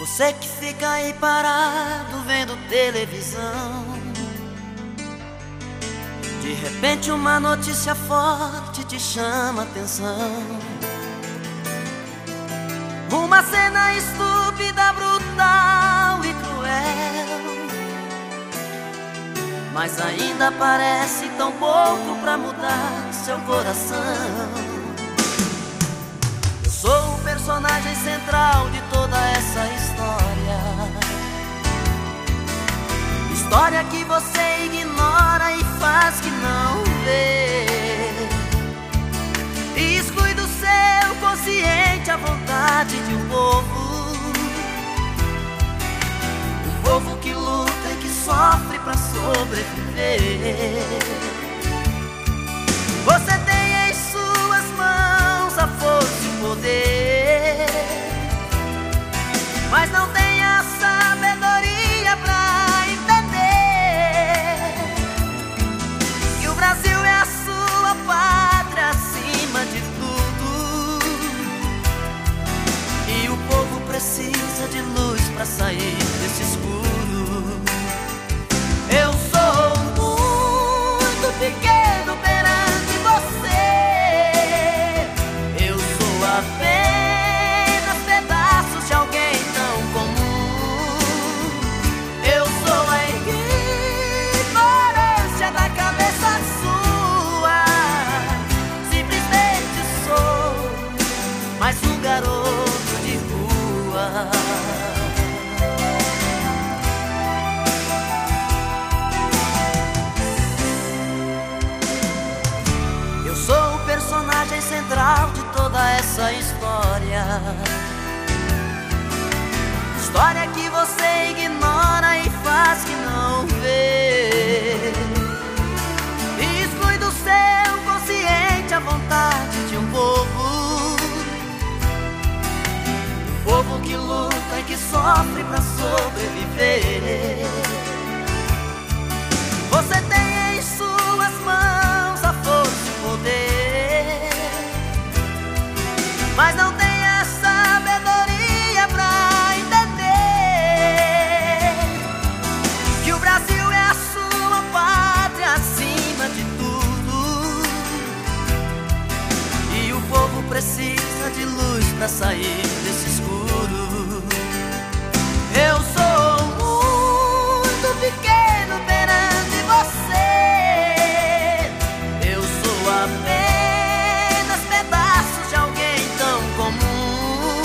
Você que fica aí parado vendo televisão. De repente uma notícia forte te chama atenção. Uma cena estúpida, brutal e cruel. Mas ainda parece tão pouco pra mudar seu coração sou o personagem central de toda História que você ignora e faz que não vê. E exclui do seu consciente a vontade de um povo. Um povo que luta e que sofre para sobreviver. Você tem em suas mãos a força poder, mas não pra sair desse escuro. Personagem central de toda essa história. História que você ignora e faz que não vê. E exclui do seu consciente a vontade de um povo. Um povo que luta e que sofre pra sobreviver. Pra sair desse escuro. Eu sou muito pequeno perante você. Eu sou apenas pedaços de alguém tão comum.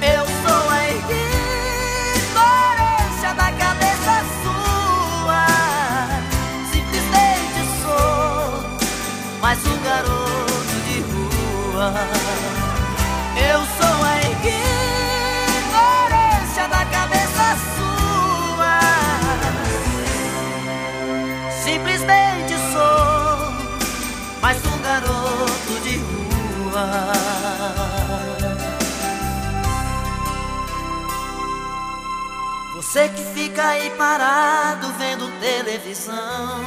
Eu sou a ignorância da cabeça sua. Simplesmente sou mais um garoto de rua. Eu sou a ignorância da cabeça sua. Simplesmente sou mais um garoto de rua. Você que fica aí parado vendo televisão.